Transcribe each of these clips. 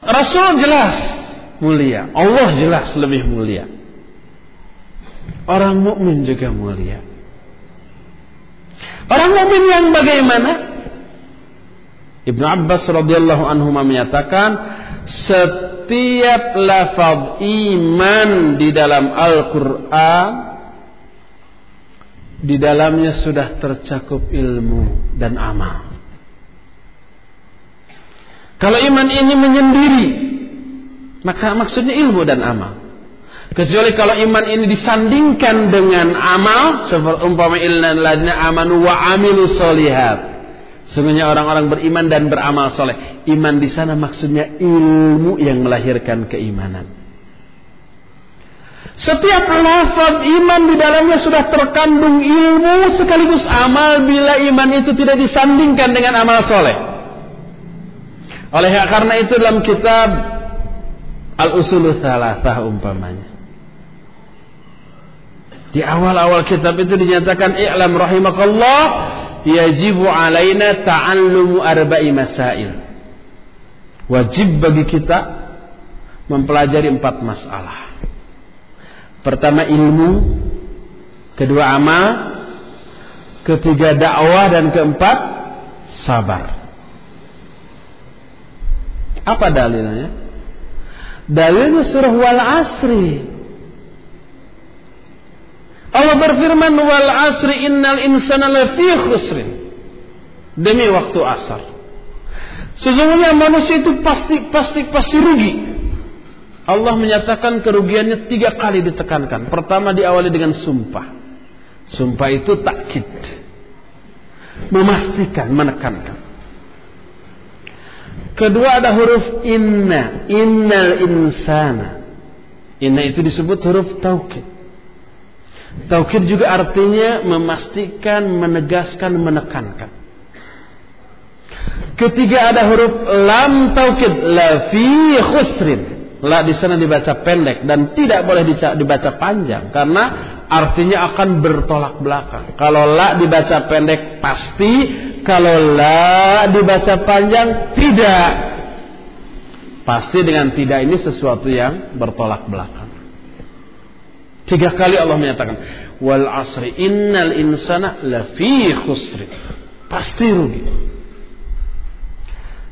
Rasul jelas mulia, Allah jelas lebih mulia. Orang mukmin juga mulia. Orang mukmin yang bagaimana? Ibnu Abbas radhiyallahu anhu menyatakan setiap lafaz iman di dalam Al-Qur'an di dalamnya sudah tercakup ilmu dan amal. Kalau iman ini menyendiri, maka maksudnya ilmu dan amal. Kecuali kalau iman ini disandingkan dengan amal, seperti umpama illalladzina amanu wa amilu solihat. Sungguhnya orang-orang beriman dan beramal soleh. Iman di sana maksudnya ilmu yang melahirkan keimanan. Setiap lafaz iman di dalamnya sudah terkandung ilmu sekaligus amal bila iman itu tidak disandingkan dengan amal soleh. Oleh karena itu dalam kitab Al-Usul Thalathah umpamanya. Di awal-awal kitab itu dinyatakan i'lam rahimakallah yajibu alaina ta'allumu arba'i masail. Wajib bagi kita mempelajari empat masalah. Pertama ilmu, kedua amal, ketiga dakwah dan keempat sabar. Apa dalilnya? Dalilnya surah wal asri. Allah berfirman wal asri innal insana lafi khusrin. Demi waktu asar. Sesungguhnya manusia itu pasti pasti pasti rugi. Allah menyatakan kerugiannya tiga kali ditekankan. Pertama diawali dengan sumpah. Sumpah itu takkid. Memastikan, menekankan. Kedua ada huruf inna, innal insana. Inna itu disebut huruf taukid. Taukid juga artinya memastikan, menegaskan, menekankan. Ketiga ada huruf lam taukid, la fi khusrin. La di sana dibaca pendek dan tidak boleh dibaca panjang karena artinya akan bertolak belakang. Kalau la dibaca pendek pasti kalau la dibaca panjang tidak. Pasti dengan tidak ini sesuatu yang bertolak belakang. Tiga kali Allah menyatakan wal asri innal insana lafi khusri. Pasti rugi.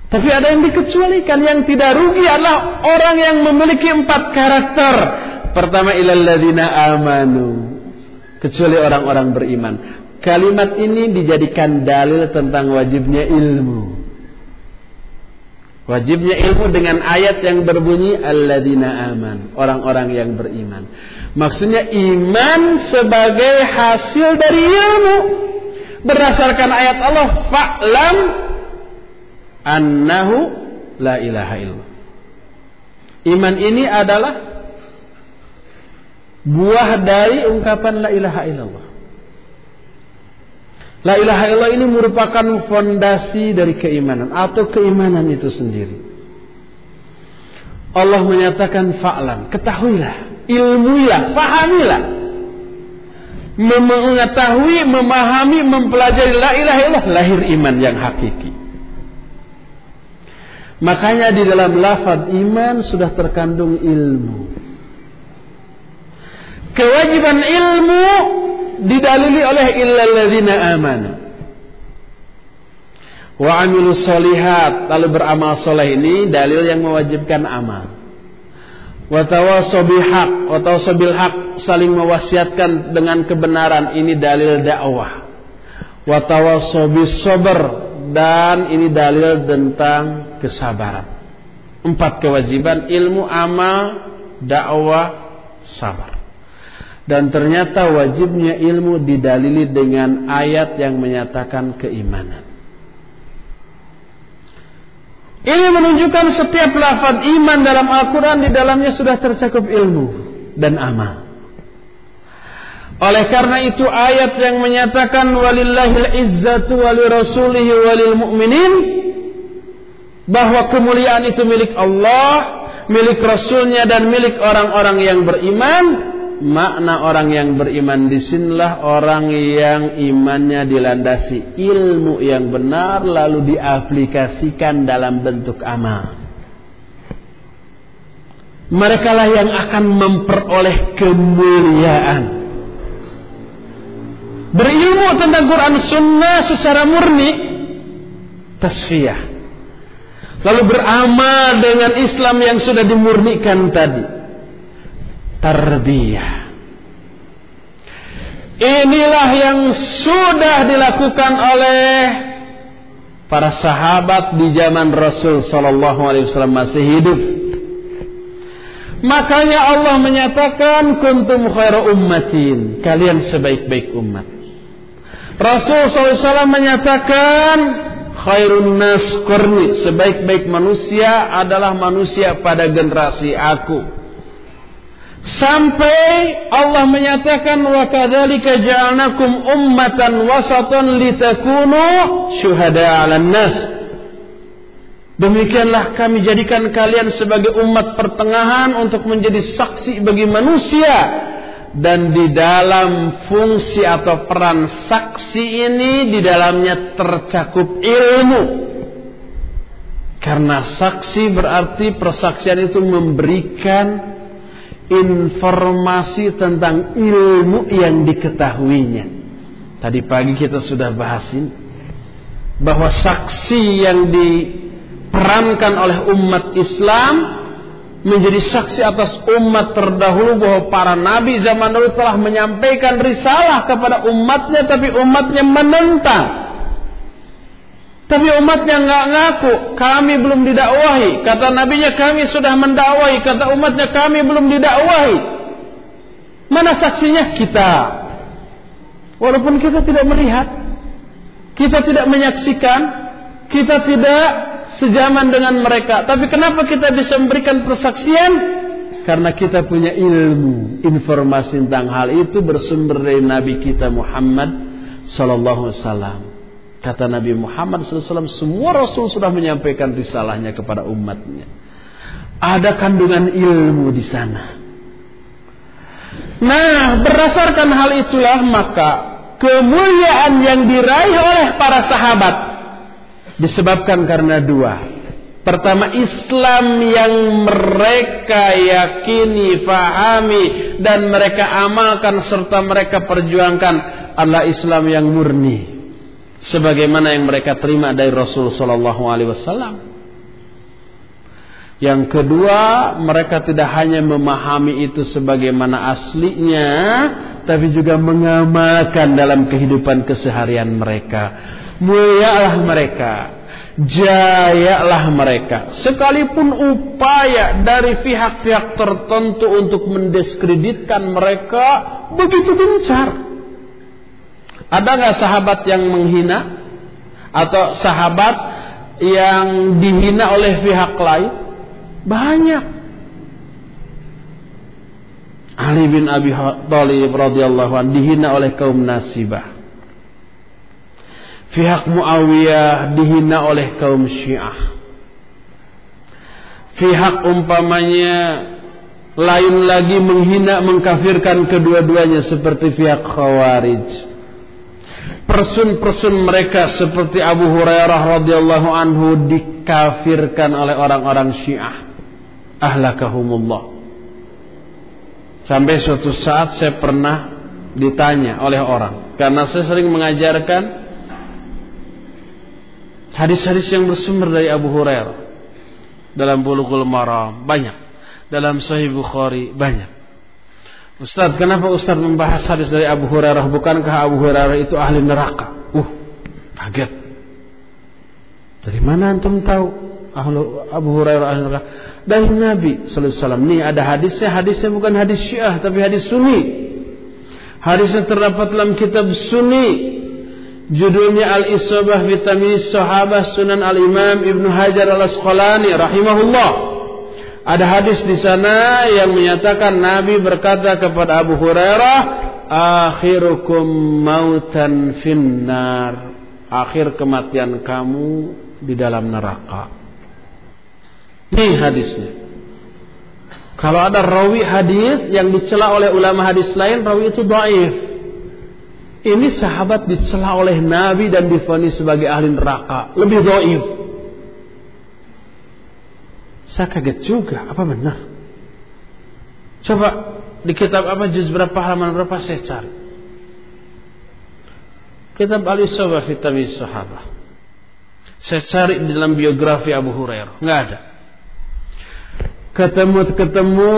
Tapi ada yang dikecualikan yang tidak rugi adalah orang yang memiliki empat karakter. Pertama ilal ladina amanu. Kecuali orang-orang beriman. Kalimat ini dijadikan dalil tentang wajibnya ilmu. Wajibnya ilmu dengan ayat yang berbunyi alladzina aman, orang-orang yang beriman. Maksudnya iman sebagai hasil dari ilmu. Berdasarkan ayat Allah, fa'lam annahu la ilaha illallah. Iman ini adalah buah dari ungkapan la ilaha illallah. La ilaha illallah ini merupakan fondasi dari keimanan atau keimanan itu sendiri. Allah menyatakan fa'lam, ketahuilah, ilmuilah, pahamilah. Mengetahui, memahami, mempelajari la ilaha illallah lahir iman yang hakiki. Makanya di dalam lafaz iman sudah terkandung ilmu. Kewajiban ilmu didalili oleh illalladzina amanu. Wa amilu solihat lalu beramal soleh ini dalil yang mewajibkan amal. Wa tawasaw haq wa tawasaw haq saling mewasiatkan dengan kebenaran ini dalil dakwah. Wa tawasaw sabr dan ini dalil tentang kesabaran. Empat kewajiban ilmu amal dakwah sabar dan ternyata wajibnya ilmu didalili dengan ayat yang menyatakan keimanan. Ini menunjukkan setiap lafaz iman dalam Al-Quran di dalamnya sudah tercakup ilmu dan amal. Oleh karena itu ayat yang menyatakan walillahil izzatu wali rasulihi walil mu'minin bahwa kemuliaan itu milik Allah, milik Rasulnya dan milik orang-orang yang beriman makna orang yang beriman di sinilah orang yang imannya dilandasi ilmu yang benar lalu diaplikasikan dalam bentuk amal. Mereka lah yang akan memperoleh kemuliaan. Berilmu tentang Quran Sunnah secara murni, tasfiyah. Lalu beramal dengan Islam yang sudah dimurnikan tadi, tarbiyah. Inilah yang sudah dilakukan oleh para sahabat di zaman Rasul Sallallahu Alaihi Wasallam masih hidup. Makanya Allah menyatakan kuntum khairu ummatin. Kalian sebaik-baik umat. Rasul SAW menyatakan khairun nas. Sebaik-baik manusia adalah manusia pada generasi aku. Sampai Allah menyatakan wa kadzalika ja'alnakum ummatan wasatan litakunu syuhada 'alan nas. Demikianlah kami jadikan kalian sebagai umat pertengahan untuk menjadi saksi bagi manusia dan di dalam fungsi atau peran saksi ini di dalamnya tercakup ilmu. Karena saksi berarti persaksian itu memberikan informasi tentang ilmu yang diketahuinya. Tadi pagi kita sudah bahasin bahwa saksi yang di diperankan oleh umat Islam menjadi saksi atas umat terdahulu bahwa para nabi zaman dahulu telah menyampaikan risalah kepada umatnya tapi umatnya menentang. Tapi umatnya nggak ngaku, kami belum didakwahi. Kata nabinya kami sudah mendakwahi, kata umatnya kami belum didakwahi. Mana saksinya? Kita. Walaupun kita tidak melihat, kita tidak menyaksikan, kita tidak sejaman dengan mereka. Tapi kenapa kita bisa memberikan persaksian? Karena kita punya ilmu, informasi tentang hal itu bersumber dari Nabi kita Muhammad Sallallahu Alaihi Wasallam. Kata Nabi Muhammad SAW, semua Rasul sudah menyampaikan risalahnya kepada umatnya. Ada kandungan ilmu di sana. Nah, berdasarkan hal itulah maka kemuliaan yang diraih oleh para sahabat disebabkan karena dua. Pertama Islam yang mereka yakini, fahami dan mereka amalkan serta mereka perjuangkan adalah Islam yang murni. Sebagaimana yang mereka terima dari Rasul sallallahu alaihi wasallam. Yang kedua, mereka tidak hanya memahami itu sebagaimana aslinya, tapi juga mengamalkan dalam kehidupan keseharian mereka mulialah mereka, jayalah mereka. Sekalipun upaya dari pihak-pihak tertentu untuk mendiskreditkan mereka begitu gencar. Ada nggak sahabat yang menghina atau sahabat yang dihina oleh pihak lain? Banyak. Ali bin Abi Thalib radhiyallahu anhu dihina oleh kaum Nasibah. Pihak Muawiyah dihina oleh kaum Syiah. Pihak umpamanya lain lagi menghina mengkafirkan kedua-duanya seperti pihak Khawarij. Person-person mereka seperti Abu Hurairah radhiyallahu anhu dikafirkan oleh orang-orang Syiah. Ahlakahumullah. Sampai suatu saat saya pernah ditanya oleh orang karena saya sering mengajarkan Hadis-hadis yang bersumber dari Abu Hurairah dalam Bulughul Maram banyak, dalam Sahih Bukhari banyak. Ustaz, kenapa Ustaz membahas hadis dari Abu Hurairah? Bukankah Abu Hurairah itu ahli neraka? Uh, kaget. Dari mana antum tahu Abu Hurairah ahli neraka? Dari Nabi sallallahu alaihi. Nih ada hadisnya, hadisnya bukan hadis Syiah tapi hadis Sunni. Hadisnya terdapat dalam kitab Sunni Judulnya Al-Isabah Vitamin Sahabah Sunan Al-Imam Ibnu Hajar Al-Asqalani rahimahullah. Ada hadis di sana yang menyatakan Nabi berkata kepada Abu Hurairah, "Akhirukum mautan finnar." Akhir kematian kamu di dalam neraka. Ini hadisnya. Kalau ada rawi hadis yang dicela oleh ulama hadis lain, rawi itu dhaif. Ini sahabat dicela oleh Nabi dan difonis sebagai ahli neraka. Lebih doif. Saya kaget juga. Apa benar? Coba di kitab apa juz berapa halaman berapa saya cari. Kitab Al-Isabah fi Sahabah. Saya cari di dalam biografi Abu Hurairah, nggak ada. Ketemu-ketemu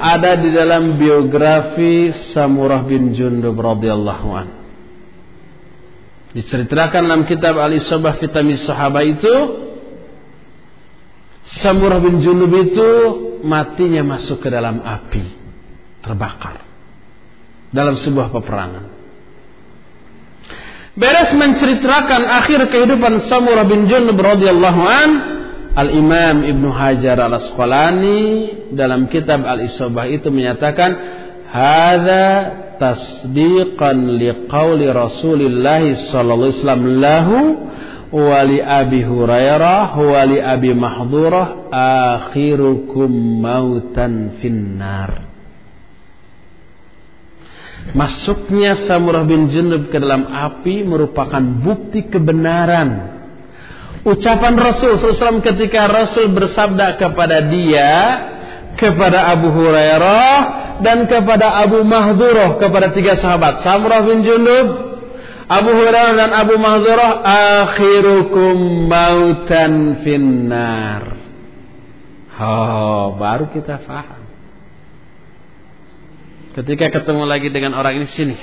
ada di dalam biografi Samurah bin Jundub radhiyallahu an. Diceritakan dalam kitab Al-Isabah fi Sahabah itu Samurah bin Jundub itu matinya masuk ke dalam api, terbakar dalam sebuah peperangan. Beres menceritakan akhir kehidupan Samurah bin Jundub radhiyallahu an, Al-Imam Ibnu Hajar Al-Asqalani dalam kitab Al-Isobah itu menyatakan hadza tasdiqan liqauli Rasulillah sallallahu alaihi wasallam lahu wa li Abi Hurairah wa li Abi Mahdurah akhirukum mautan finnar. Masuknya Samurah bin Junub ke dalam api merupakan bukti kebenaran. Ucapan Rasul SAW ketika Rasul bersabda kepada dia, kepada Abu Hurairah dan kepada Abu Mahdurah kepada tiga sahabat Samurah bin Jundub, Abu Hurairah dan Abu Mahdurah akhirukum mautan finnar. Oh, baru kita faham. Ketika ketemu lagi dengan orang ini sini.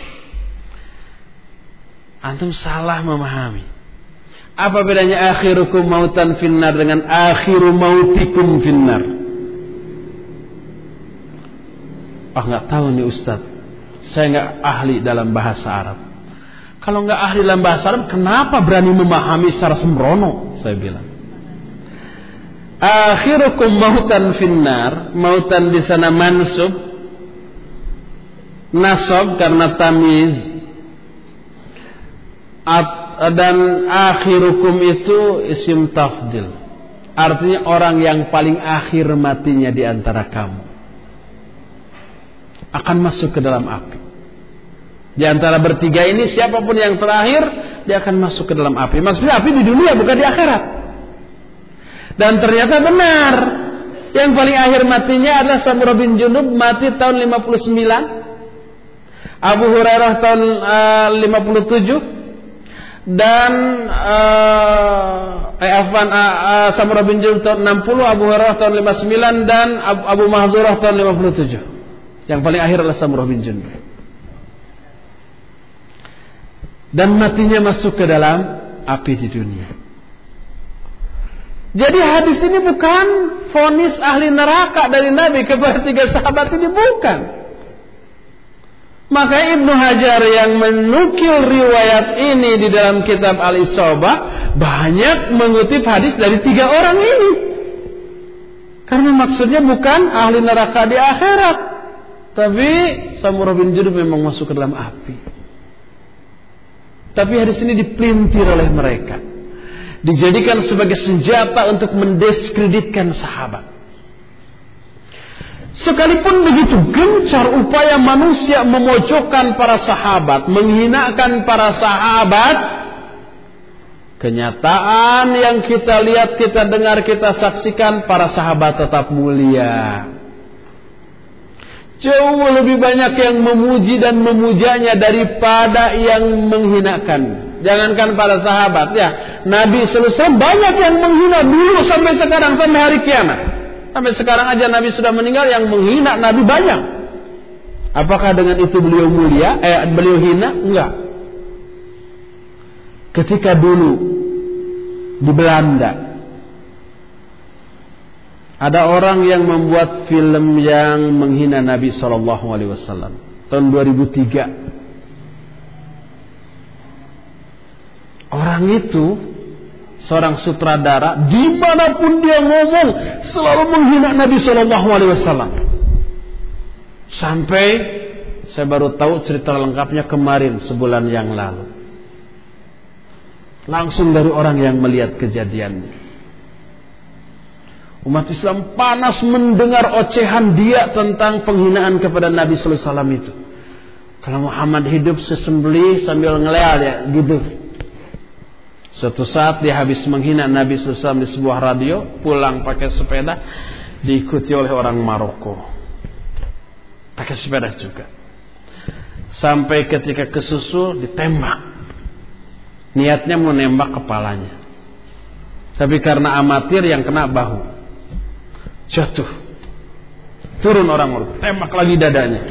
Antum salah memahami. Apa bedanya akhirukum mautan finnar dengan akhiru mautikum finnar? Ah oh, nggak tahu nih Ustaz. Saya nggak ahli dalam bahasa Arab. Kalau nggak ahli dalam bahasa Arab, kenapa berani memahami secara sembrono? Saya bilang. Akhirukum mautan finnar, mautan di sana mansub, nasab karena tamiz, dan akhirukum itu isim tafdil. Artinya orang yang paling akhir matinya di antara kamu. Akan masuk ke dalam api. Di antara bertiga ini siapa pun yang terakhir dia akan masuk ke dalam api. Maksudnya api di dunia bukan di akhirat. Dan ternyata benar. Yang paling akhir matinya adalah Samurah bin Junub mati tahun 59. Abu Hurairah tahun uh, 57 dan uh, eh, uh, uh, Samurah bin Jundub tahun 60, Abu Hurairah tahun 59 dan Abu, Abu Mahdurah tahun 57. Yang paling akhir adalah Samurah bin Jundub. Dan matinya masuk ke dalam api di dunia. Jadi hadis ini bukan fonis ahli neraka dari Nabi kepada tiga sahabat ini bukan. Maka Ibnu Hajar yang menukil riwayat ini di dalam kitab Al-Isobah banyak mengutip hadis dari tiga orang ini. Karena maksudnya bukan ahli neraka di akhirat. Tapi Samurah bin Judub memang masuk ke dalam api. Tapi hadis ini dipelintir oleh mereka. Dijadikan sebagai senjata untuk mendiskreditkan sahabat. Sekalipun begitu gencar upaya manusia memojokkan para sahabat, menghinakan para sahabat, kenyataan yang kita lihat, kita dengar, kita saksikan para sahabat tetap mulia. Jauh lebih banyak yang memuji dan memujanya daripada yang menghinakan. Jangankan para sahabat ya, Nabi selesai banyak yang menghina dulu sampai sekarang sampai hari kiamat. Sampai sekarang aja Nabi sudah meninggal yang menghina Nabi banyak. Apakah dengan itu beliau mulia? Eh, beliau hina? Enggak. Ketika dulu di Belanda ada orang yang membuat film yang menghina Nabi Shallallahu Alaihi Wasallam tahun 2003. Orang itu seorang sutradara di mana pun dia ngomong selalu menghina Nabi Shallallahu Alaihi Wasallam. Sampai saya baru tahu cerita lengkapnya kemarin sebulan yang lalu. Langsung dari orang yang melihat kejadiannya umat Islam panas mendengar ocehan dia tentang penghinaan kepada Nabi Sallallahu Alaihi Wasallam itu kalau Muhammad hidup sesembelih sambil ngeleal ya gitu Suatu saat dia habis menghina Nabi SAW di sebuah radio, pulang pakai sepeda, diikuti oleh orang Maroko. Pakai sepeda juga. Sampai ketika kesusul ditembak. Niatnya mau nembak kepalanya. Tapi karena amatir yang kena bahu. Jatuh. Turun orang orang. Tembak lagi dadanya.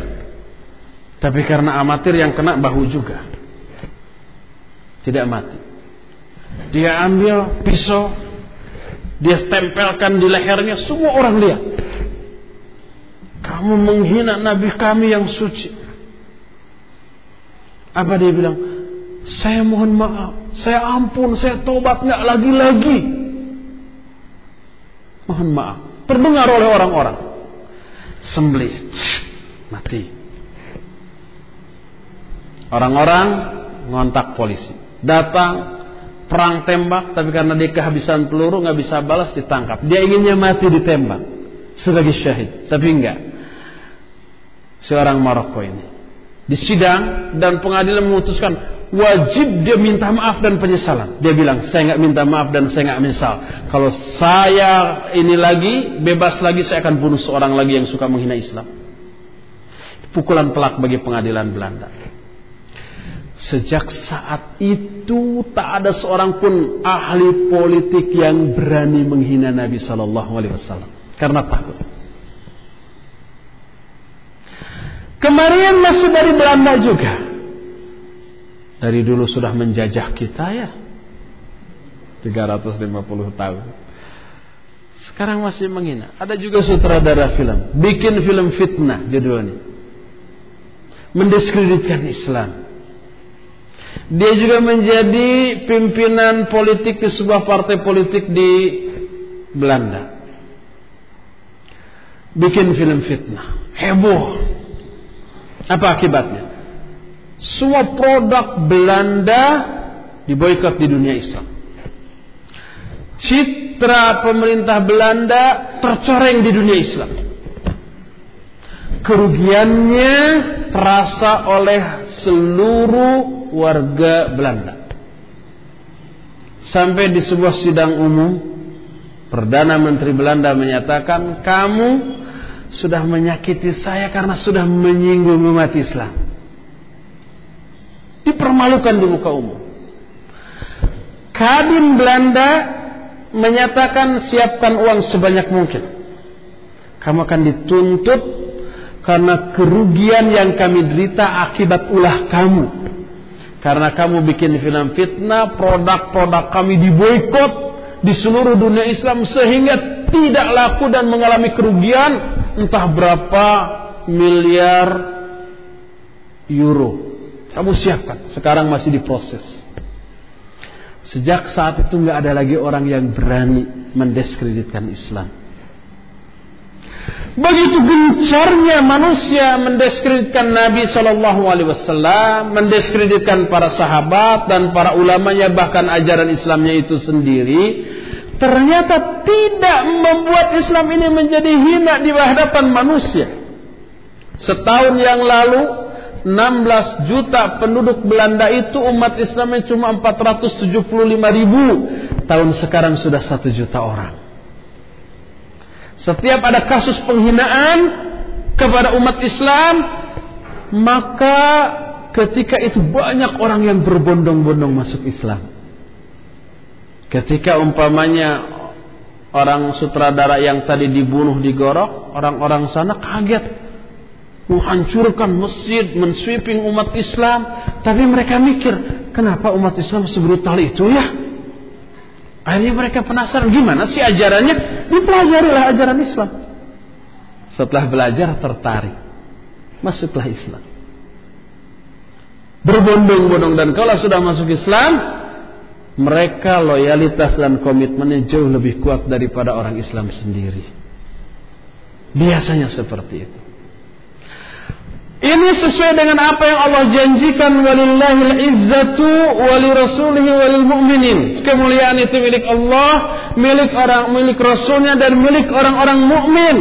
Tapi karena amatir yang kena bahu juga. Tidak mati. Dia ambil pisau. Dia tempelkan di lehernya. Semua orang lihat. Kamu menghina Nabi kami yang suci. Apa dia bilang? Saya mohon maaf, saya ampun, saya tobat nggak lagi-lagi. Mohon maaf. Terdengar oleh orang-orang. Sembelih. Mati. Orang-orang ngontak polisi. Datang, perang tembak, tapi karena dia kehabisan peluru nggak bisa balas ditangkap. Dia inginnya mati ditembak sebagai syahid, tapi enggak. Seorang Maroko ini disidang dan pengadilan memutuskan wajib dia minta maaf dan penyesalan. Dia bilang, saya nggak minta maaf dan saya nggak menyesal. Kalau saya ini lagi bebas lagi, saya akan bunuh seorang lagi yang suka menghina Islam. Pukulan pelak bagi pengadilan Belanda. Sejak saat itu tak ada seorang pun ahli politik yang berani menghina Nabi Shallallahu Alaihi Wasallam karena takut. Kemarin masih dari Belanda juga. Dari dulu sudah menjajah kita ya. 350 tahun. Sekarang masih menghina. Ada juga sutradara film. Bikin film fitnah judulnya. Mendiskreditkan Islam. Dia juga menjadi pimpinan politik di sebuah partai politik di Belanda. Bikin film fitnah. Heboh apa akibatnya? Semua produk Belanda diboikot di dunia Islam. Citra pemerintah Belanda tercoreng di dunia Islam. Kerugiannya terasa oleh seluruh warga Belanda. Sampai di sebuah sidang umum, Perdana Menteri Belanda menyatakan, "Kamu sudah menyakiti saya karena sudah menyinggung umat Islam. Dipermalukan di muka umum. Kadin Belanda menyatakan siapkan uang sebanyak mungkin. Kamu akan dituntut karena kerugian yang kami derita akibat ulah kamu. Karena kamu bikin film fitnah, produk-produk kami diboikot di seluruh dunia Islam sehingga tidak laku dan mengalami kerugian entah berapa miliar euro. Kamu siapkan. Sekarang masih diproses. Sejak saat itu nggak ada lagi orang yang berani mendiskreditkan Islam. Begitu gencarnya manusia mendiskreditkan Nabi Shallallahu Alaihi Wasallam, mendiskreditkan para sahabat dan para ulamanya bahkan ajaran Islamnya itu sendiri, ternyata tidak membuat Islam ini menjadi hina di hadapan manusia. Setahun yang lalu 16 juta penduduk Belanda itu umat Islamnya cuma 475 ribu. Tahun sekarang sudah 1 juta orang. Setiap ada kasus penghinaan kepada umat Islam, maka ketika itu banyak orang yang berbondong-bondong masuk Islam. Ketika umpamanya orang sutradara yang tadi dibunuh di Gorok, orang-orang sana kaget. Menghancurkan masjid, mensweeping umat Islam. Tapi mereka mikir, kenapa umat Islam sebrutal itu ya? Akhirnya mereka penasaran, gimana sih ajarannya? Dipelajarilah ajaran Islam. Setelah belajar tertarik. Masuklah Islam. Berbondong-bondong dan kalau sudah masuk Islam, mereka loyalitas dan komitmennya jauh lebih kuat daripada orang Islam sendiri. Biasanya seperti itu. Ini sesuai dengan apa yang Allah janjikan walillahil izzatu wali rasulihi walil mu'minin. Kemuliaan itu milik Allah, milik orang milik rasulnya dan milik orang-orang mukmin.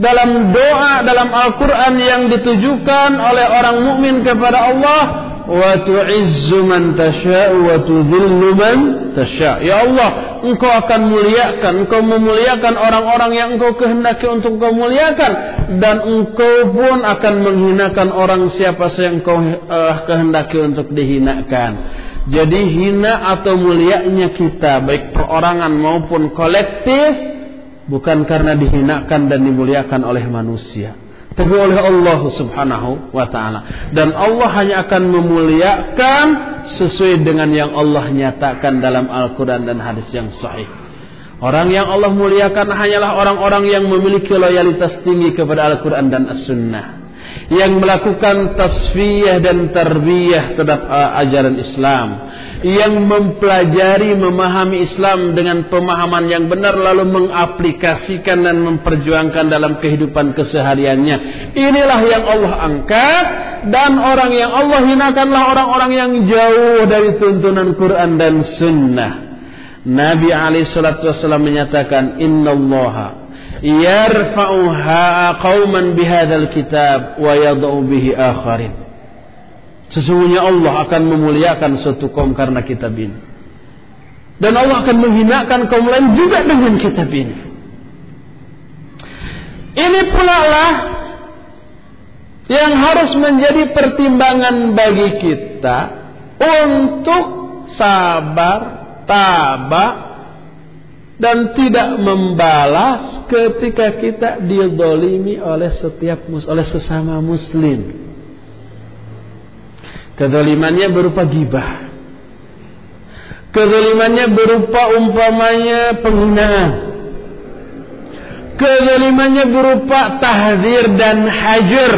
Dalam doa dalam Al-Qur'an yang ditujukan oleh orang mukmin kepada Allah, wa tu'izzu man tasya wa tudhillu man. Ya Allah, Engkau akan muliakan, Engkau memuliakan orang-orang yang Engkau kehendaki untuk Engkau muliakan dan Engkau pun akan menghinakan orang siapa yang Engkau uh, kehendaki untuk dihinakan. Jadi hina atau mulianya kita baik perorangan maupun kolektif bukan karena dihinakan dan dimuliakan oleh manusia tapi oleh Allah Subhanahu wa taala. Dan Allah hanya akan memuliakan sesuai dengan yang Allah nyatakan dalam Al-Qur'an dan hadis yang sahih. Orang yang Allah muliakan hanyalah orang-orang yang memiliki loyalitas tinggi kepada Al-Qur'an dan As-Sunnah yang melakukan tasfiyah dan tarbiyah terhadap uh, ajaran Islam yang mempelajari memahami Islam dengan pemahaman yang benar lalu mengaplikasikan dan memperjuangkan dalam kehidupan kesehariannya. Inilah yang Allah angkat dan orang yang Allah hinakanlah orang-orang yang jauh dari tuntunan Quran dan Sunnah. Nabi alaihi salatu wasallam menyatakan innallaha yarfa'uha qauman bihadzal kitab wa yad'u bihi akharin. Sesungguhnya Allah akan memuliakan suatu kaum karena kitab ini. Dan Allah akan menghinakan kaum lain juga dengan kitab ini. Ini pula lah yang harus menjadi pertimbangan bagi kita untuk sabar, tabah, dan tidak membalas ketika kita didolimi oleh setiap mus oleh sesama muslim. Kedolimannya berupa gibah. Kedolimannya berupa umpamanya penghinaan. Kedolimannya berupa tahdir dan hajar.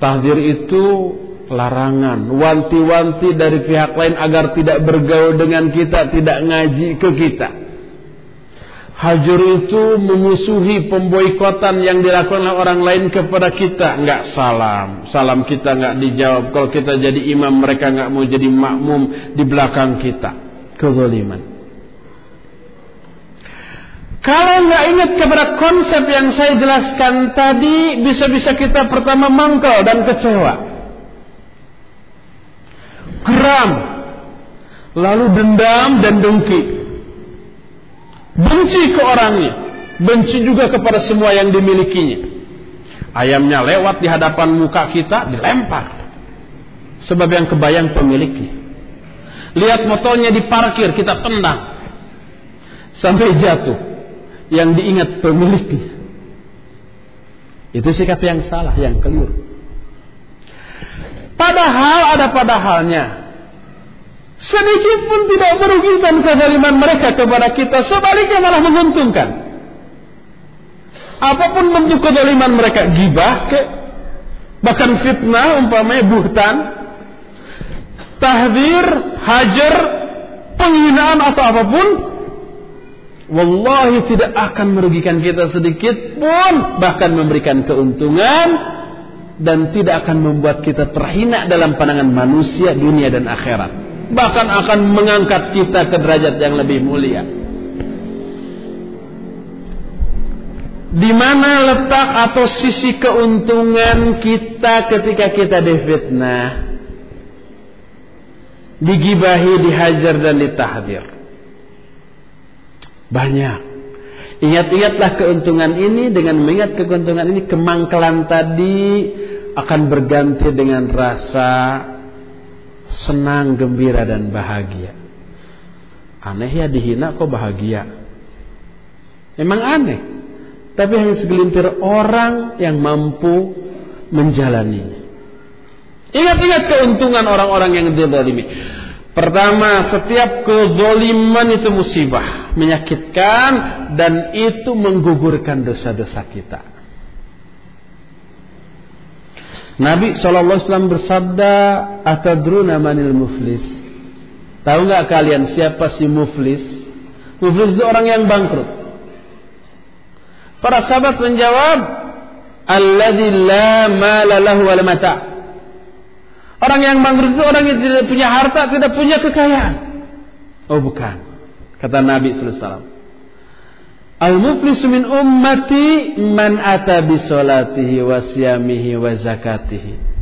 Tahdir itu larangan, wanti-wanti dari pihak lain agar tidak bergaul dengan kita, tidak ngaji ke kita. Hajur itu memusuhi pemboikotan yang dilakukan oleh orang lain kepada kita. Enggak salam. Salam kita enggak dijawab. Kalau kita jadi imam, mereka enggak mau jadi makmum di belakang kita. Kezaliman. Kalau nggak ingat kepada konsep yang saya jelaskan tadi, bisa-bisa kita pertama mangkal dan kecewa geram, lalu dendam dan dengki. Benci ke orangnya, benci juga kepada semua yang dimilikinya. Ayamnya lewat di hadapan muka kita, dilempar. Sebab yang kebayang pemiliknya. Lihat motornya diparkir, kita tendang. Sampai jatuh. Yang diingat pemiliknya. Itu sikap yang salah, yang keliru. Padahal ada padahalnya. Sedikit pun tidak merugikan kezaliman mereka kepada kita. Sebaliknya malah menguntungkan. Apa pun bentuk kezaliman mereka. Gibah ke. Bahkan fitnah umpamanya buhtan. Tahdir, hajar, penghinaan atau apa pun. Wallahi tidak akan merugikan kita sedikit pun. Bahkan memberikan keuntungan dan tidak akan membuat kita terhina dalam pandangan manusia dunia dan akhirat. Bahkan akan mengangkat kita ke derajat yang lebih mulia. Di mana letak atau sisi keuntungan kita ketika kita difitnah? Digibahi dihajar dan ditahdir. Banyak Ingat-ingatlah keuntungan ini dengan mengingat keuntungan ini kemangkelan tadi akan berganti dengan rasa senang, gembira dan bahagia. Aneh ya dihina kok bahagia. Memang aneh. Tapi hanya segelintir orang yang mampu menjalaninya. Ingat-ingat keuntungan orang-orang yang dizalimi. Pertama, setiap kezoliman itu musibah, menyakitkan dan itu menggugurkan dosa-dosa kita. Nabi SAW bersabda, Atadruna manil muflis. Tahu nggak kalian siapa si muflis? Muflis itu orang yang bangkrut. Para sahabat menjawab, Alladhi la mala lahu wa mata' Orang yang bangkrut itu orang yang tidak punya harta, tidak punya kekayaan. Oh bukan. Kata Nabi SAW. Al-muflisu min ummati man ata bi salatihi wa siyamihi wa zakatihi.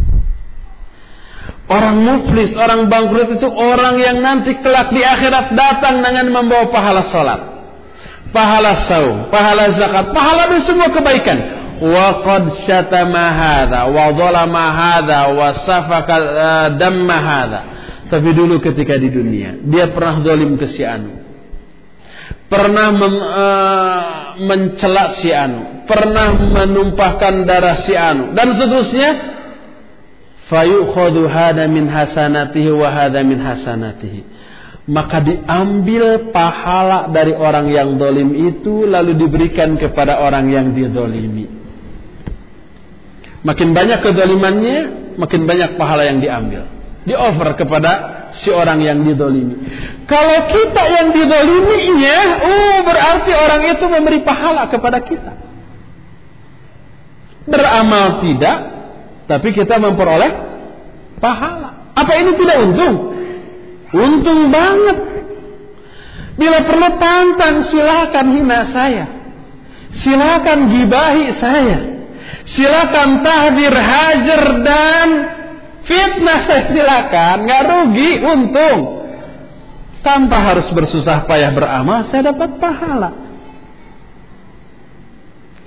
Orang muflis, orang bangkrut itu orang yang nanti kelak di akhirat datang dengan membawa pahala salat, pahala saum, pahala zakat, pahala dan semua kebaikan. Wa qad syatama hadza wa dhalama hadza wa. Tapi dulu ketika di dunia dia pernah zalim ke si anu. Pernah mem, uh, mencela si anu, pernah menumpahkan darah si anu dan seterusnya fayukhadhu hada min hasanatihi wa hada min hasanatihi maka diambil pahala dari orang yang dolim itu lalu diberikan kepada orang yang didolimi makin banyak kedolimannya makin banyak pahala yang diambil di offer kepada si orang yang didolimi kalau kita yang didoliminya oh berarti orang itu memberi pahala kepada kita beramal tidak tapi kita memperoleh pahala. Apa ini tidak untung? Untung banget. Bila perlu tantang silakan hina saya. Silakan gibahi saya. Silakan tahdir hajar dan fitnah saya silakan. Nggak rugi, untung. Tanpa harus bersusah payah beramal, saya dapat pahala.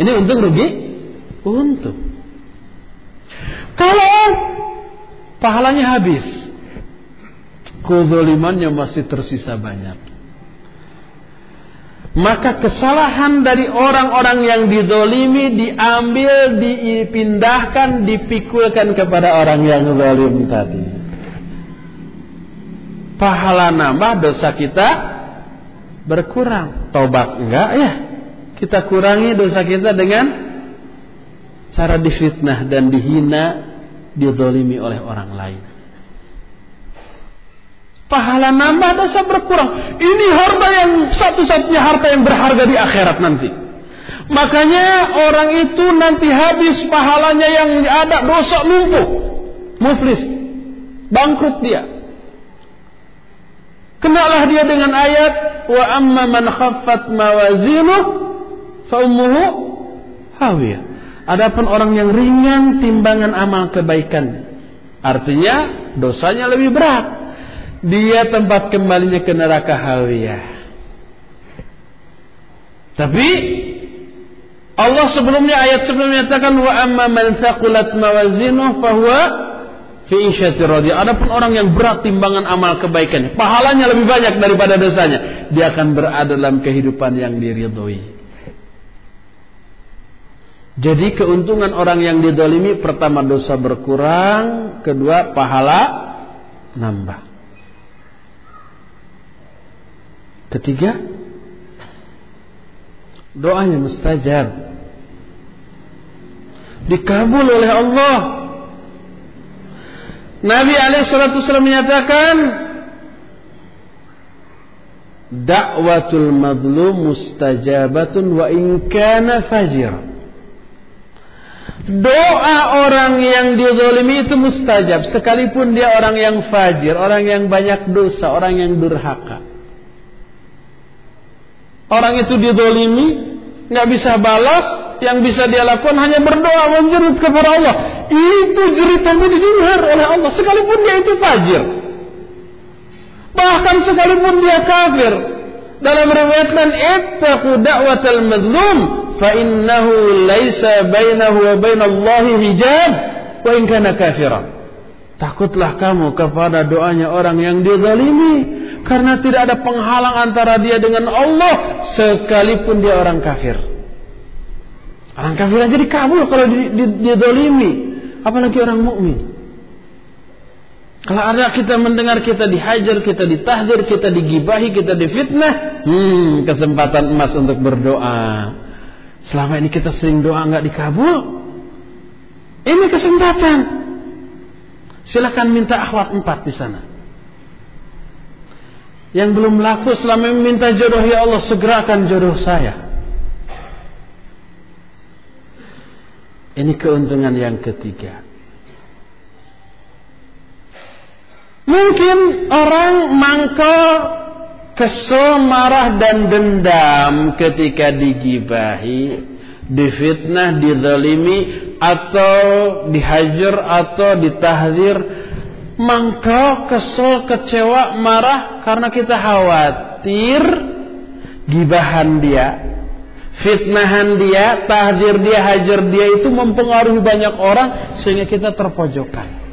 Ini untung rugi? Untung. Kalau pahalanya habis, kezolimannya masih tersisa banyak. Maka kesalahan dari orang-orang yang didolimi diambil, dipindahkan, dipikulkan kepada orang yang zalim tadi. Pahala nambah, dosa kita berkurang. Tobat enggak ya? Kita kurangi dosa kita dengan cara difitnah dan dihina, didolimi oleh orang lain. Pahala nambah dosa berkurang. Ini harta yang satu-satunya harta yang berharga di akhirat nanti. Makanya orang itu nanti habis pahalanya yang ada dosa numpuk. Muflis. Bangkrut dia. Kenalah dia dengan ayat wa amma man khaffat mawazinuh hawiyah. Adapun orang yang ringan timbangan amal kebaikan, artinya dosanya lebih berat. Dia tempat kembalinya ke neraka hawiyah. Tapi Allah sebelumnya ayat sebelumnya menyatakan wa amma man thaqulat mawazinuhu fahuwa fi isyati. Adapun orang yang berat timbangan amal kebaikan, pahalanya lebih banyak daripada dosanya, dia akan berada dalam kehidupan yang diridhoi. Jadi keuntungan orang yang didolimi pertama dosa berkurang, kedua pahala nambah. Ketiga, doanya mustajab. Dikabul oleh Allah. Nabi alaihi menyatakan dakwatul madlum mustajabatun wa in kana fajir. Doa orang yang dizolimi itu mustajab sekalipun dia orang yang fajir, orang yang banyak dosa, orang yang durhaka. Orang itu didolimi, nggak bisa balas, yang bisa dia lakukan hanya berdoa menjerit kepada Allah. Itu jeritannya didengar oleh Allah, sekalipun dia itu fajir. Bahkan sekalipun dia kafir. Dalam riwayat lain, "Ittaqu da'watal mazlum fa innahu laisa bainahu wa bainallahi hijab wa in kana. Takutlah kamu kepada doanya orang yang dizalimi karena tidak ada penghalang antara dia dengan Allah sekalipun dia orang kafir. Orang kafir aja dikabul kalau dia dolimi, apalagi orang mukmin. Kalau ada kita mendengar kita dihajar, kita ditahdir, kita digibahi, kita difitnah, hmm, kesempatan emas untuk berdoa. Selama ini kita sering doa nggak dikabul. Ini kesempatan. Silahkan minta akhwat empat di sana. Yang belum laku selama minta jodoh ya Allah segerakan jodoh saya. Ini keuntungan yang ketiga. Mungkin orang mangkal kesel, marah dan dendam ketika digibahi, difitnah, dizalimi atau dihajar atau ditahdir mangkau, kesel, kecewa, marah karena kita khawatir gibahan dia, fitnahan dia, tahdir dia, hajar dia itu mempengaruhi banyak orang sehingga kita terpojokan.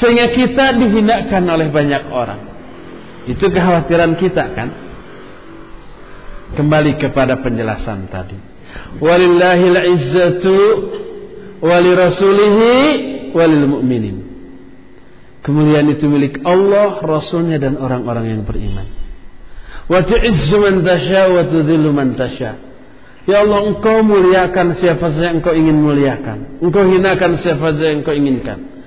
Sehingga kita dihinakan oleh banyak orang. Itu kekhawatiran kita kan? Kembali kepada penjelasan tadi. Walillahil izzatu wali rasulihi walil mu'minin. Kemuliaan itu milik Allah, Rasulnya dan orang-orang yang beriman. Wa tu'izzu man tasha wa tudhillu man tasha. Ya Allah engkau muliakan siapa saja engkau ingin muliakan. Engkau hinakan siapa saja engkau inginkan.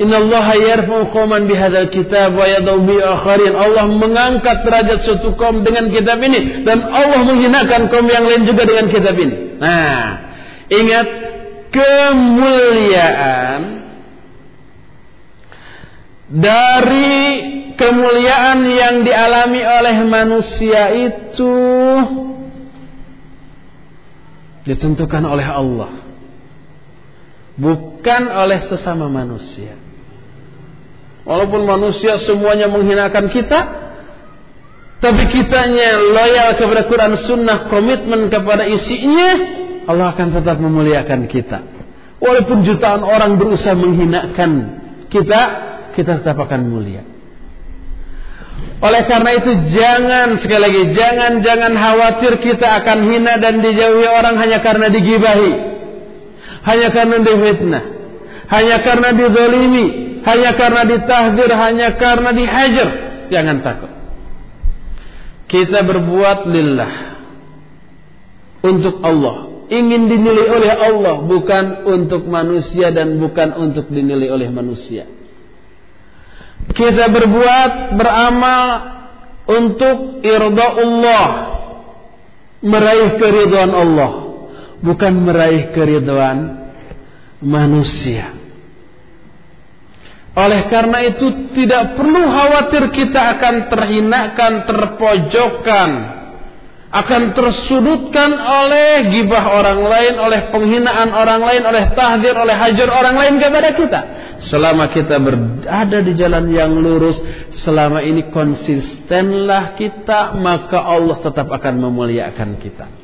Inna Allah yarfa'u qauman bihadzal kitab wa yadau bi akharin. Allah mengangkat derajat suatu kaum dengan kitab ini dan Allah menghinakan kaum yang lain juga dengan kitab ini. Nah, ingat kemuliaan dari kemuliaan yang dialami oleh manusia itu ditentukan oleh Allah bukan oleh sesama manusia. Walaupun manusia semuanya menghinakan kita tapi kitanya loyal kepada Quran Sunnah komitmen kepada isinya Allah akan tetap memuliakan kita. Walaupun jutaan orang berusaha menghinakan kita kita tetap akan mulia. Oleh karena itu jangan sekali lagi jangan jangan khawatir kita akan hina dan dijauhi orang hanya karena digibahi, hanya karena difitnah, hanya karena didolimi, hanya karena ditahdir, hanya karena dihajar. Jangan takut. Kita berbuat lillah. Untuk Allah, ingin dinilai oleh Allah. Bukan untuk manusia dan bukan untuk dinilai oleh manusia. Kita berbuat beramal untuk irda Allah. Meraih keridhaan Allah bukan meraih keridhaan manusia oleh karena itu tidak perlu khawatir kita akan terhinakan terpojokkan akan tersudutkan oleh gibah orang lain, oleh penghinaan orang lain, oleh tahdir, oleh hajar orang lain kepada kita. Selama kita berada di jalan yang lurus, selama ini konsistenlah kita, maka Allah tetap akan memuliakan kita.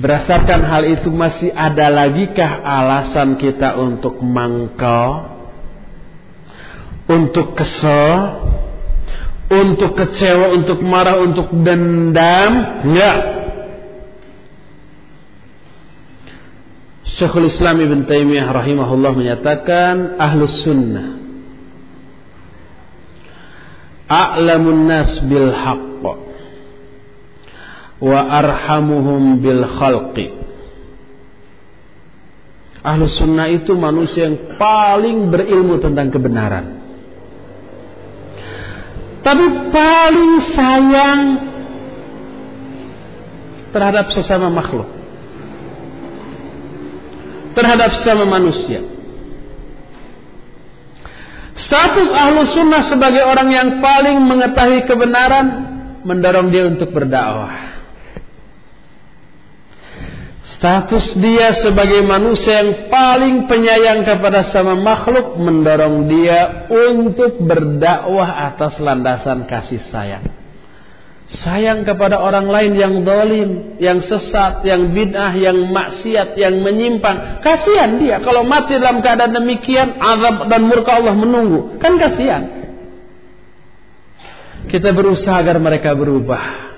Berdasarkan hal itu masih ada lagikah alasan kita untuk mangkal, untuk kesel, untuk kecewa, untuk marah, untuk dendam, enggak. Syekhul Islam Ibn Taimiyah rahimahullah menyatakan ahlus sunnah a'lamun nas bil haqq wa arhamuhum bil khalqi Ahlus sunnah itu manusia yang paling berilmu tentang kebenaran tapi paling sayang terhadap sesama makhluk. Terhadap sesama manusia. Status ahlu sunnah sebagai orang yang paling mengetahui kebenaran mendorong dia untuk berdakwah. Status dia sebagai manusia yang paling penyayang kepada sama makhluk mendorong dia untuk berdakwah atas landasan kasih sayang. Sayang kepada orang lain yang dolim, yang sesat, yang bid'ah, yang maksiat, yang menyimpang. Kasihan dia kalau mati dalam keadaan demikian, azab dan murka Allah menunggu. Kan kasihan. Kita berusaha agar mereka berubah.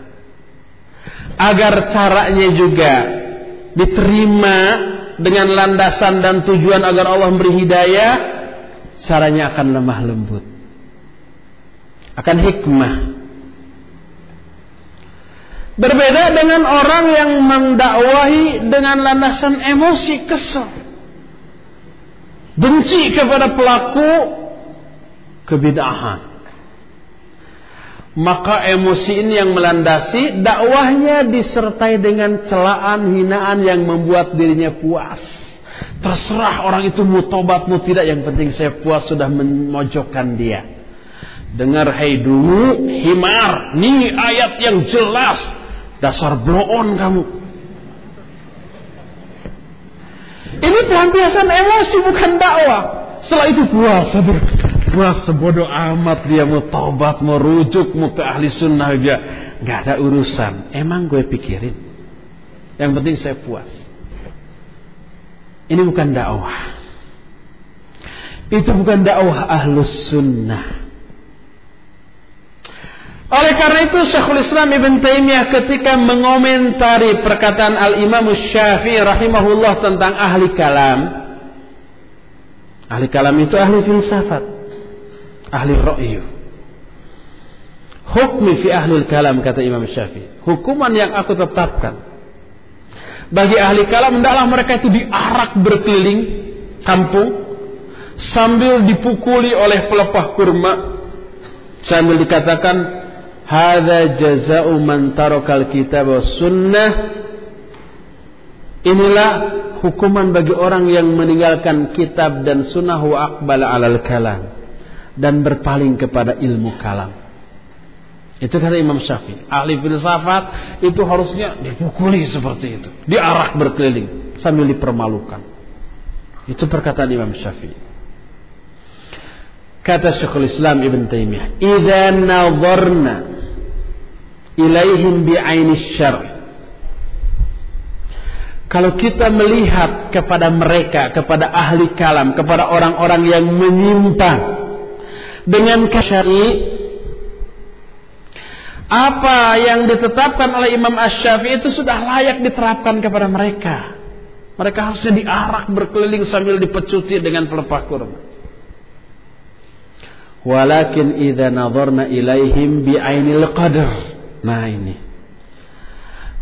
Agar caranya juga diterima dengan landasan dan tujuan agar Allah memberi hidayah, caranya akan lemah lembut. Akan hikmah. Berbeda dengan orang yang mendakwahi dengan landasan emosi kesel. Benci kepada pelaku kebidahan maka emosi ini yang melandasi dakwahnya disertai dengan celaan hinaan yang membuat dirinya puas. Terserah orang itu mau tobat mau tidak yang penting saya puas sudah memojokkan dia. Dengar hai dulu himar ini ayat yang jelas dasar bloon kamu. Ini pelampiasan emosi bukan dakwah. Setelah itu puasa puasa bodoh amat dia mau tobat, mau rujuk, mau ke ahli sunnah aja. Gak ada urusan. Emang gue pikirin. Yang penting saya puas. Ini bukan dakwah. Itu bukan dakwah ahlus sunnah. Oleh karena itu Syekhul Islam Ibn Taimiyah ketika mengomentari perkataan Al-Imam Syafi'i rahimahullah tentang ahli kalam. Ahli kalam itu ahli filsafat. Ahli ra'yu. Hukmi fi ahli kalam kata Imam Syafi'i. Hukuman yang aku tetapkan. Bagi ahli kalam hendaklah mereka itu diarak berkeliling kampung sambil dipukuli oleh pelepah kurma sambil dikatakan Hada jaza'u man tarakal kitab wa sunnah. Inilah hukuman bagi orang yang meninggalkan kitab dan sunnah wa aqbala alal kalam dan berpaling kepada ilmu kalam. Itu kata Imam Syafi'i. Ahli filsafat itu harusnya dipukuli seperti itu, diarak berkeliling sambil dipermalukan. Itu perkataan Imam Syafi'i. Kata Syekhul Islam Ibn Taimiyah, "Idza nadharna ilaihim bi'aini syar' Kalau kita melihat kepada mereka, kepada ahli kalam, kepada orang-orang yang menyimpang dengan kasyari, apa yang ditetapkan oleh Imam Ash-Syafi'i itu sudah layak diterapkan kepada mereka. Mereka harusnya diarak berkeliling sambil dipecuti dengan pelepah kurma. Walakin idza nadharna ilaihim bi'ainil qadr. Nah ini.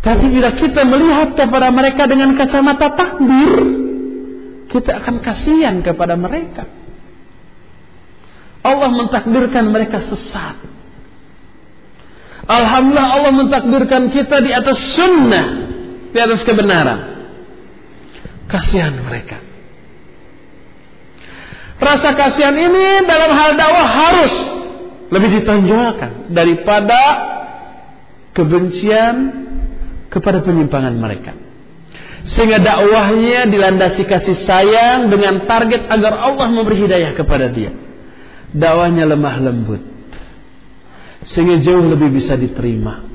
Tapi bila kita melihat kepada mereka dengan kacamata takdir, kita akan kasihan kepada mereka. Allah mentakdirkan mereka sesat. Alhamdulillah Allah mentakdirkan kita di atas sunnah, di atas kebenaran. Kasihan mereka. Rasa kasihan ini dalam hal dakwah harus lebih ditonjolkan daripada kebencian kepada penyimpangan mereka. Sehingga dakwahnya dilandasi kasih sayang dengan target agar Allah memberi hidayah kepada dia. Dakwahnya lemah lembut. Sehingga jauh lebih bisa diterima.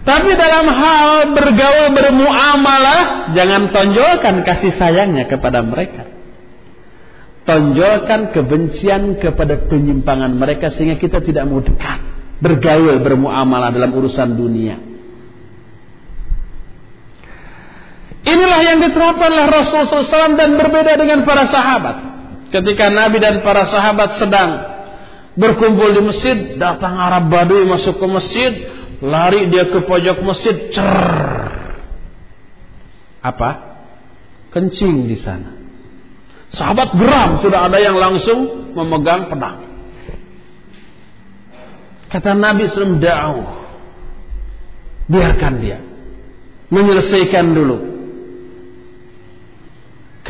Tapi dalam hal bergaul bermuamalah jangan tonjolkan kasih sayangnya kepada mereka. Tonjolkan kebencian kepada penyimpangan mereka sehingga kita tidak mau dekat bergaul bermuamalah dalam urusan dunia. Inilah yang diterapkan oleh Rasulullah SAW dan berbeda dengan para sahabat. Ketika Nabi dan para sahabat sedang berkumpul di masjid, datang Arab Badui masuk ke masjid, Lari dia ke pojok masjid, cer. Apa? Kencing di sana. Sahabat geram, sudah ada yang langsung memegang pedang. Kata Nabi SAW. Biarkan dia. Menyelesaikan dulu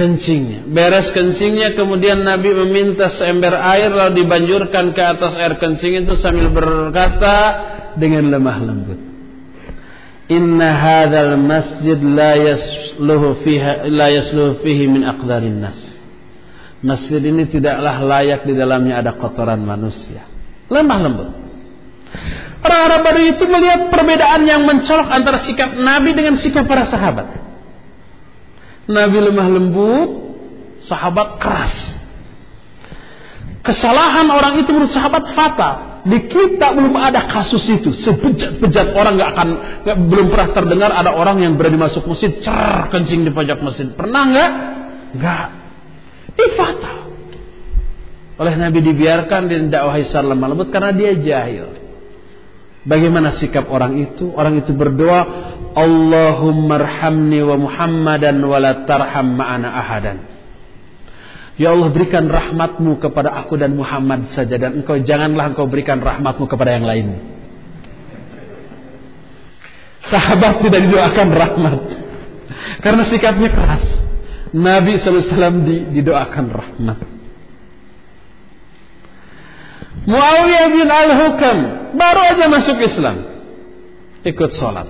kencingnya. Beres kencingnya kemudian Nabi meminta seember air lalu dibanjurkan ke atas air kencing itu sambil berkata dengan lemah lembut. Inna hadzal masjid la yasluhu fiha la yasluhu fihi min aqdarin nas. Masjid ini tidaklah layak di dalamnya ada kotoran manusia. Lemah lembut. Orang Arab itu melihat perbedaan yang mencolok antara sikap Nabi dengan sikap para sahabat. Nabi lemah lembut, sahabat keras. Kesalahan orang itu menurut sahabat fatal. Di kita belum ada kasus itu. Sebejat-bejat orang nggak akan gak, belum pernah terdengar ada orang yang berani masuk masjid cer kencing di pojok masjid. Pernah nggak? Nggak. Ini fatal. Oleh Nabi dibiarkan dan dakwah lemah lembut karena dia jahil. Bagaimana sikap orang itu? Orang itu berdoa, Allahumma arhamni wa Muhammadan wa la tarham ma'ana ahadan. Ya Allah berikan rahmatmu kepada aku dan Muhammad saja dan engkau janganlah engkau berikan rahmatmu kepada yang lain. Sahabat tidak didoakan rahmat karena sikapnya keras. Nabi SAW didoakan rahmat. Muawiyah bin Al-Hukam baru aja masuk Islam. Ikut sholat.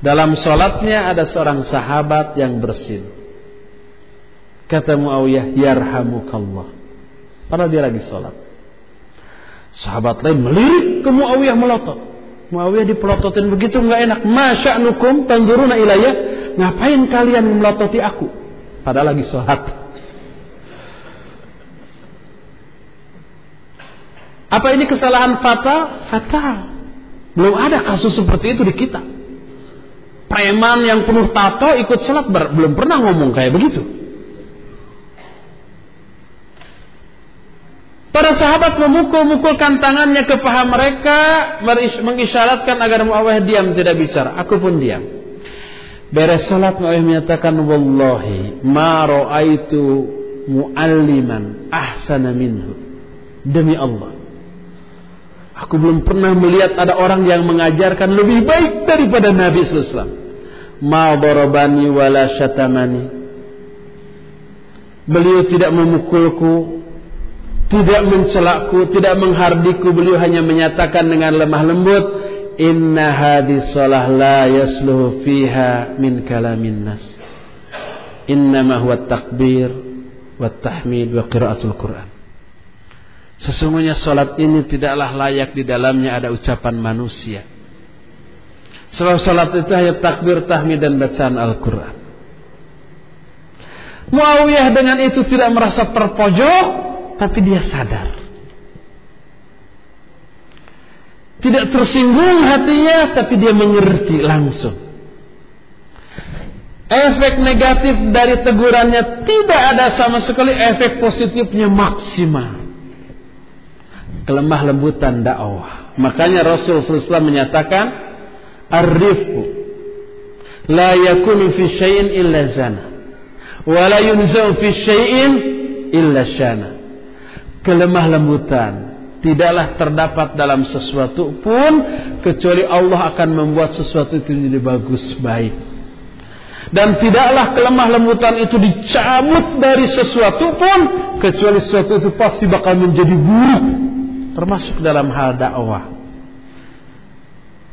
Dalam sholatnya ada seorang sahabat yang bersin. Kata Muawiyah, Yarhamukallah. Padahal dia lagi sholat. Sahabat lain melirik ke Muawiyah melotot. Muawiyah dipelototin begitu nggak enak. Masya nukum tanzuruna ilayah. Ngapain kalian melototi aku? Padahal lagi sholat. Apa ini kesalahan fatal? Fatal. Belum ada kasus seperti itu di kita preman yang penuh tato ikut sholat belum pernah ngomong kayak begitu. Para sahabat memukul-mukulkan tangannya ke paha mereka, mengisyaratkan agar Muawiyah diam tidak bicara. Aku pun diam. Beres salat Muawiyah menyatakan, Wallahi ma ra'aitu mu'alliman ahsana minhu. Demi Allah. Aku belum pernah melihat ada orang yang mengajarkan lebih baik daripada Nabi Alaihi Wasallam darabani wala syatamani. Beliau tidak memukulku, tidak mencelakku, tidak menghardikku. Beliau hanya menyatakan dengan lemah lembut, Inna hadis salah la yasluhu fiha min kalamin nas. Innama huwa takbir wa tahmid wa qiraatul Quran. Sesungguhnya salat ini tidaklah layak di dalamnya ada ucapan manusia Setelah salat itu hanya takbir, tahmid dan bacaan Al-Quran. Muawiyah dengan itu tidak merasa terpojok, tapi dia sadar. Tidak tersinggung hatinya, tapi dia mengerti langsung. Efek negatif dari tegurannya tidak ada sama sekali, efek positifnya maksimal. Kelemah lembutan dakwah. Makanya Rasulullah SAW menyatakan, Ar-rifqu la yakunu fi syai'in illa zana wa la yunzau fi syai'in illa syana. Kelemah lembutan tidaklah terdapat dalam sesuatu pun kecuali Allah akan membuat sesuatu itu menjadi bagus baik. Dan tidaklah kelemah lembutan itu dicabut dari sesuatu pun kecuali sesuatu itu pasti bakal menjadi buruk termasuk dalam hal dakwah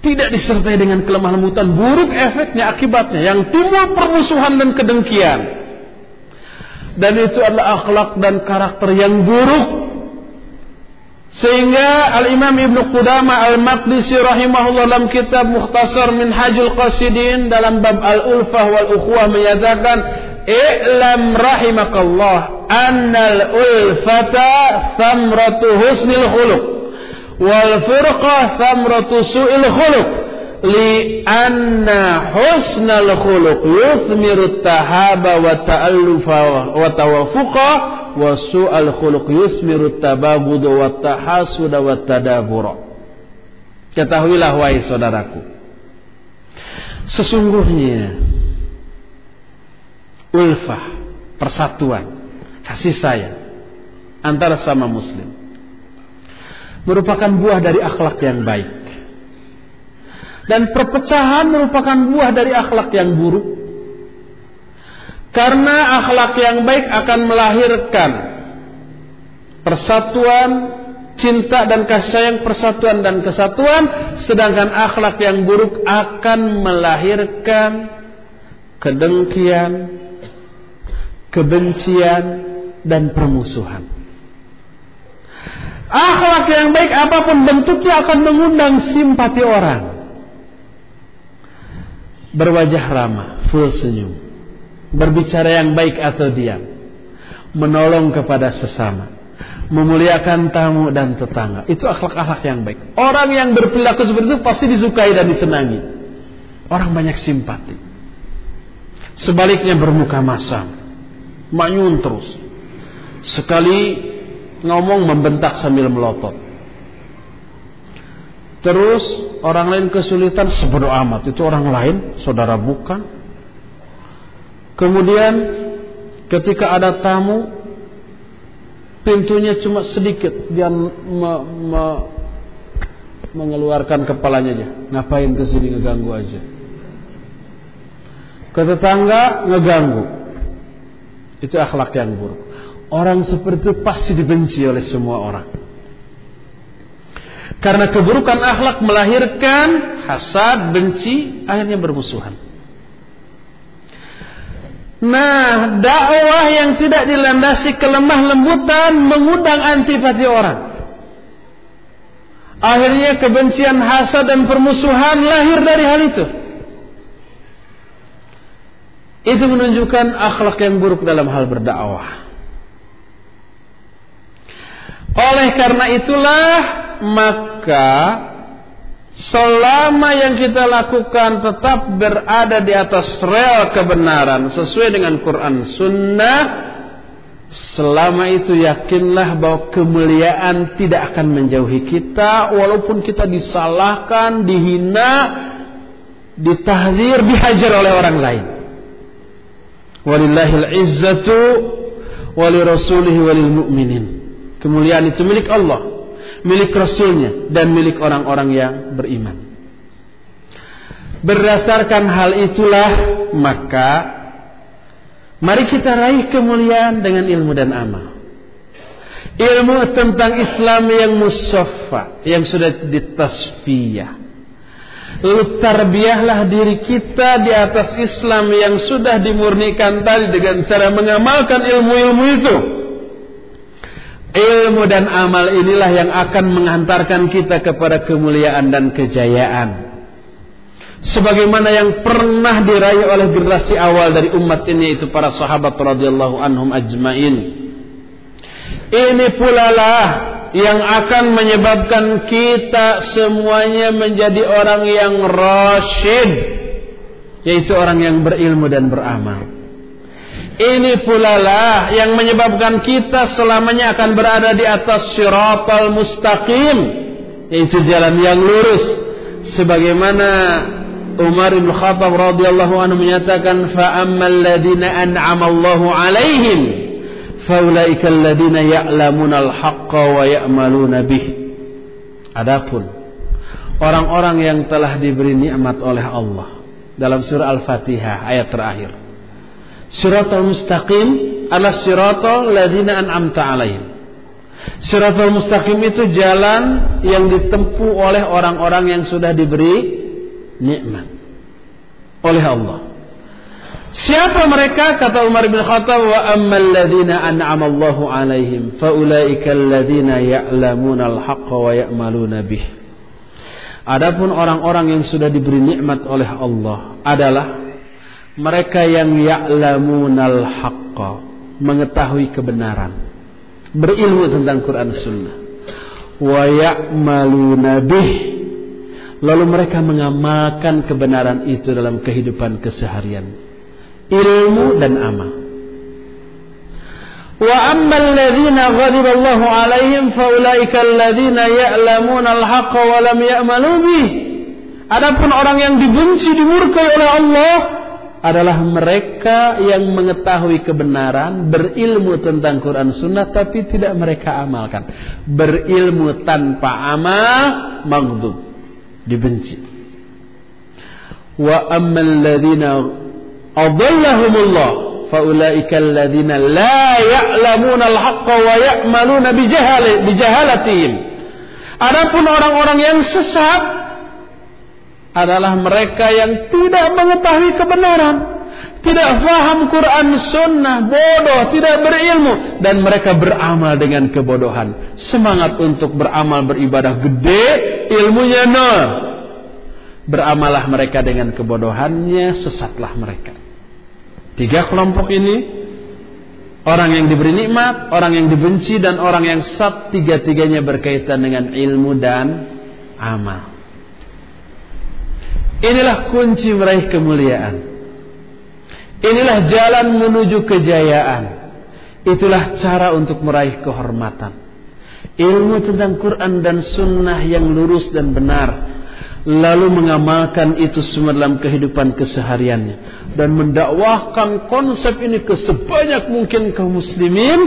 tidak disertai dengan kelemah lembutan, buruk efeknya akibatnya yang timbul permusuhan dan kedengkian. Dan itu adalah akhlak dan karakter yang buruk. Sehingga Al-Imam Ibn Qudama Al-Maqdisi rahimahullah dalam kitab Mukhtasar Minhajul Qasidin dalam bab Al-Ulfah wal Ukhuwah menyatakan I'lam rahimakallah annal ulfata thamratu husnil khuluq wal furqah thamratu su'il khuluq li anna husnal khuluq yuthmiru tahaba wa ta'allufa wa tawafuqa wa su'al khuluq yusmiru tabagud wa tahasud wa tadabura. Ketahuilah wahai saudaraku sesungguhnya ulfah persatuan kasih sayang antara sama muslim merupakan buah dari akhlak yang baik. Dan perpecahan merupakan buah dari akhlak yang buruk. Karena akhlak yang baik akan melahirkan persatuan, cinta dan kasih sayang, persatuan dan kesatuan, sedangkan akhlak yang buruk akan melahirkan kedengkian, kebencian dan permusuhan. Akhlak yang baik apa pun bentuknya akan mengundang simpati orang. Berwajah ramah, full senyum. Berbicara yang baik atau diam. Menolong kepada sesama. Memuliakan tamu dan tetangga. Itu akhlak-akhlak yang baik. Orang yang berperilaku seperti itu pasti disukai dan disenangi. Orang banyak simpati. Sebaliknya bermuka masam. Manyun terus. Sekali ngomong membentak sambil melotot. Terus orang lain kesulitan sebodoh amat. Itu orang lain, saudara bukan. Kemudian ketika ada tamu, pintunya cuma sedikit dia me, me, mengeluarkan kepalanya aja. Ngapain ke sini ngeganggu aja. Ke tetangga ngeganggu. Itu akhlak yang buruk. Orang seperti itu pasti dibenci oleh semua orang. Karena keburukan akhlak melahirkan hasad, benci, akhirnya bermusuhan. Nah, dakwah yang tidak dilandasi kelemah lembutan mengundang antipati orang. Akhirnya kebencian, hasad dan permusuhan lahir dari hal itu. Itu menunjukkan akhlak yang buruk dalam hal berdakwah. Oleh karena itulah maka selama yang kita lakukan tetap berada di atas rel kebenaran sesuai dengan Quran Sunnah selama itu yakinlah bahwa kemuliaan tidak akan menjauhi kita walaupun kita disalahkan, dihina, ditahdir, dihajar oleh orang lain. Walillahil izzatu wali rasulihi walil mu'minin. Kemuliaan itu milik Allah, milik Rasulnya, dan milik orang-orang yang beriman. Berdasarkan hal itulah maka mari kita raih kemuliaan dengan ilmu dan amal. Ilmu tentang Islam yang musaffa, yang sudah ditasfiyah. Lalu tarbiyahlah diri kita di atas Islam yang sudah dimurnikan tadi dengan cara mengamalkan ilmu-ilmu itu. Ilmu dan amal inilah yang akan menghantarkan kita kepada kemuliaan dan kejayaan. Sebagaimana yang pernah diraih oleh generasi awal dari umat ini itu para sahabat radhiyallahu anhum ajmain. Ini pula lah yang akan menyebabkan kita semuanya menjadi orang yang rasyid yaitu orang yang berilmu dan beramal. Ini pula lah yang menyebabkan kita selamanya akan berada di atas syiratal mustaqim. Yaitu jalan yang lurus. Sebagaimana Umar bin Khattab radhiyallahu anhu menyatakan fa'ammal ladina an'amallahu alaihim faulaika alladina ya'lamuna al-haqqa wa ya'maluna bih. Adapun orang-orang yang telah diberi nikmat oleh Allah dalam surah Al-Fatihah ayat terakhir Siratal mustaqim adalah siratal ladina an'amta alaihim. Siratal mustaqim itu jalan yang ditempuh oleh orang-orang yang sudah diberi nikmat oleh Allah. Siapa mereka? Kata Umar bin Khattab wa ammal ladina an'ama Allahu alaihim faulaika alladina ya'lamuna al-haqqa wa ya'maluna bih. Adapun orang-orang yang sudah diberi nikmat oleh Allah adalah mereka yang ya'lamunal haqqa mengetahui kebenaran berilmu tentang Quran Sunnah wa ya'maluna bih lalu mereka mengamalkan kebenaran itu dalam kehidupan keseharian ilmu dan amal wa ammal ladzina ghadiba Allahu alaihim faulaika alladzina ya'lamuna al-haqqa wa lam ya'malu adapun orang yang dibenci dimurkai oleh Allah adalah mereka yang mengetahui kebenaran, berilmu tentang Quran Sunnah, tapi tidak mereka amalkan. Berilmu tanpa amal, maghdub, dibenci. Wa ammal ladina adallahumullah faulaika alladhina la ya'lamuna al-haqqa wa ya'maluna bijahalatihim. Adapun orang-orang yang sesat adalah mereka yang tidak mengetahui kebenaran, tidak faham Quran Sunnah, bodoh, tidak berilmu, dan mereka beramal dengan kebodohan. Semangat untuk beramal beribadah gede, ilmunya nol. Beramalah mereka dengan kebodohannya, sesatlah mereka. Tiga kelompok ini Orang yang diberi nikmat, orang yang dibenci, dan orang yang sat tiga-tiganya berkaitan dengan ilmu dan amal. Inilah kunci meraih kemuliaan. Inilah jalan menuju kejayaan. Itulah cara untuk meraih kehormatan. Ilmu tentang Quran dan Sunnah yang lurus dan benar. Lalu mengamalkan itu semua dalam kehidupan kesehariannya. Dan mendakwahkan konsep ini ke sebanyak mungkin kaum muslimin.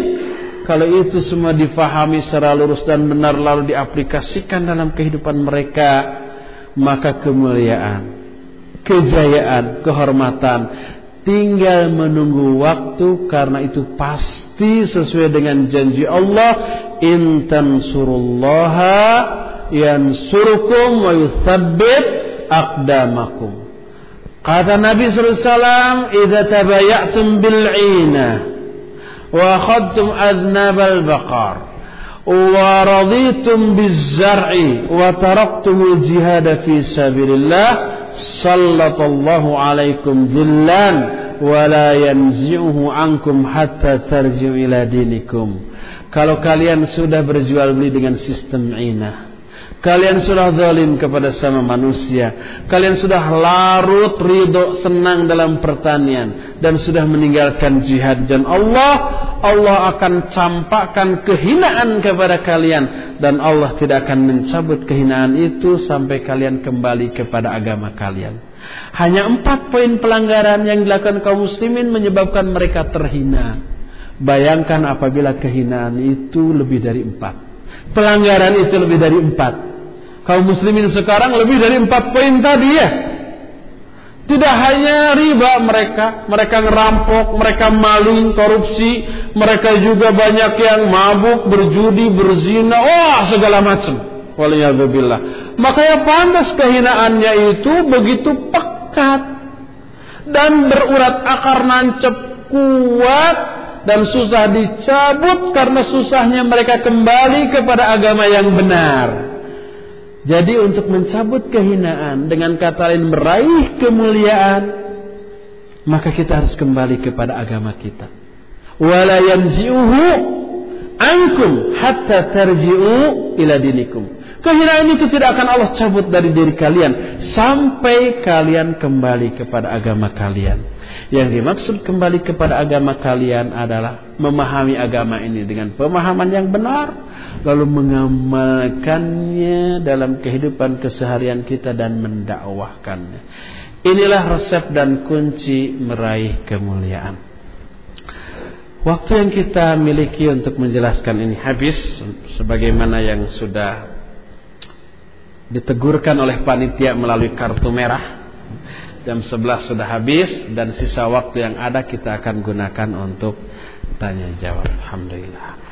Kalau itu semua difahami secara lurus dan benar lalu diaplikasikan dalam kehidupan mereka maka kemuliaan, kejayaan, kehormatan tinggal menunggu waktu karena itu pasti sesuai dengan janji Allah in tansurullaha yansurukum wa yuthabbit aqdamakum. Kata Nabi sallallahu alaihi wasallam, "Idza tabayatum bil 'ina wa akhadtum adnabal baqar wa raditum biz zar'i wa taraktumul jihad fi sabilillah, sallallahu alaikum dhillan wa la yanzi'uhu ankum hatta tarji'u ila dinikum." Kalau kalian sudah berjual beli dengan sistem inah Kalian sudah zalim kepada sama manusia. Kalian sudah larut ridho senang dalam pertanian dan sudah meninggalkan jihad dan Allah Allah akan campakkan kehinaan kepada kalian dan Allah tidak akan mencabut kehinaan itu sampai kalian kembali kepada agama kalian. Hanya empat poin pelanggaran yang dilakukan kaum muslimin menyebabkan mereka terhina. Bayangkan apabila kehinaan itu lebih dari empat. Pelanggaran itu lebih dari empat kaum muslimin sekarang lebih dari empat poin tadi ya. Tidak hanya riba mereka, mereka ngerampok, mereka maling, korupsi, mereka juga banyak yang mabuk, berjudi, berzina, wah segala macam. Waliyahzubillah. Makanya pantas kehinaannya itu begitu pekat dan berurat akar nancep kuat dan susah dicabut karena susahnya mereka kembali kepada agama yang benar. Jadi untuk mencabut kehinaan dengan kata lain meraih kemuliaan maka kita harus kembali kepada agama kita. Wala ankum hatta tarji'u ila dinikum. Kehinaan itu tidak akan Allah cabut dari diri kalian sampai kalian kembali kepada agama kalian. Yang dimaksud kembali kepada agama kalian adalah memahami agama ini dengan pemahaman yang benar, lalu mengamalkannya dalam kehidupan keseharian kita dan mendakwahkannya. Inilah resep dan kunci meraih kemuliaan. Waktu yang kita miliki untuk menjelaskan ini habis sebagaimana yang sudah ditegurkan oleh panitia melalui kartu merah Jam 11 sudah habis dan sisa waktu yang ada kita akan gunakan untuk tanya jawab. Alhamdulillah.